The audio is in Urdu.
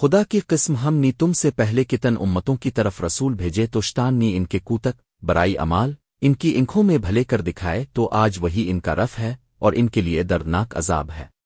خدا کی قسم ہم نی تم سے پہلے کتن امتوں کی طرف رسول بھیجے تو شتان نی ان کے کوتک، برائی امال، ان کی انکھوں میں بھلے کر دکھائے تو آج وہی ان کا رف ہے اور ان کے لیے دردناک عذاب ہے۔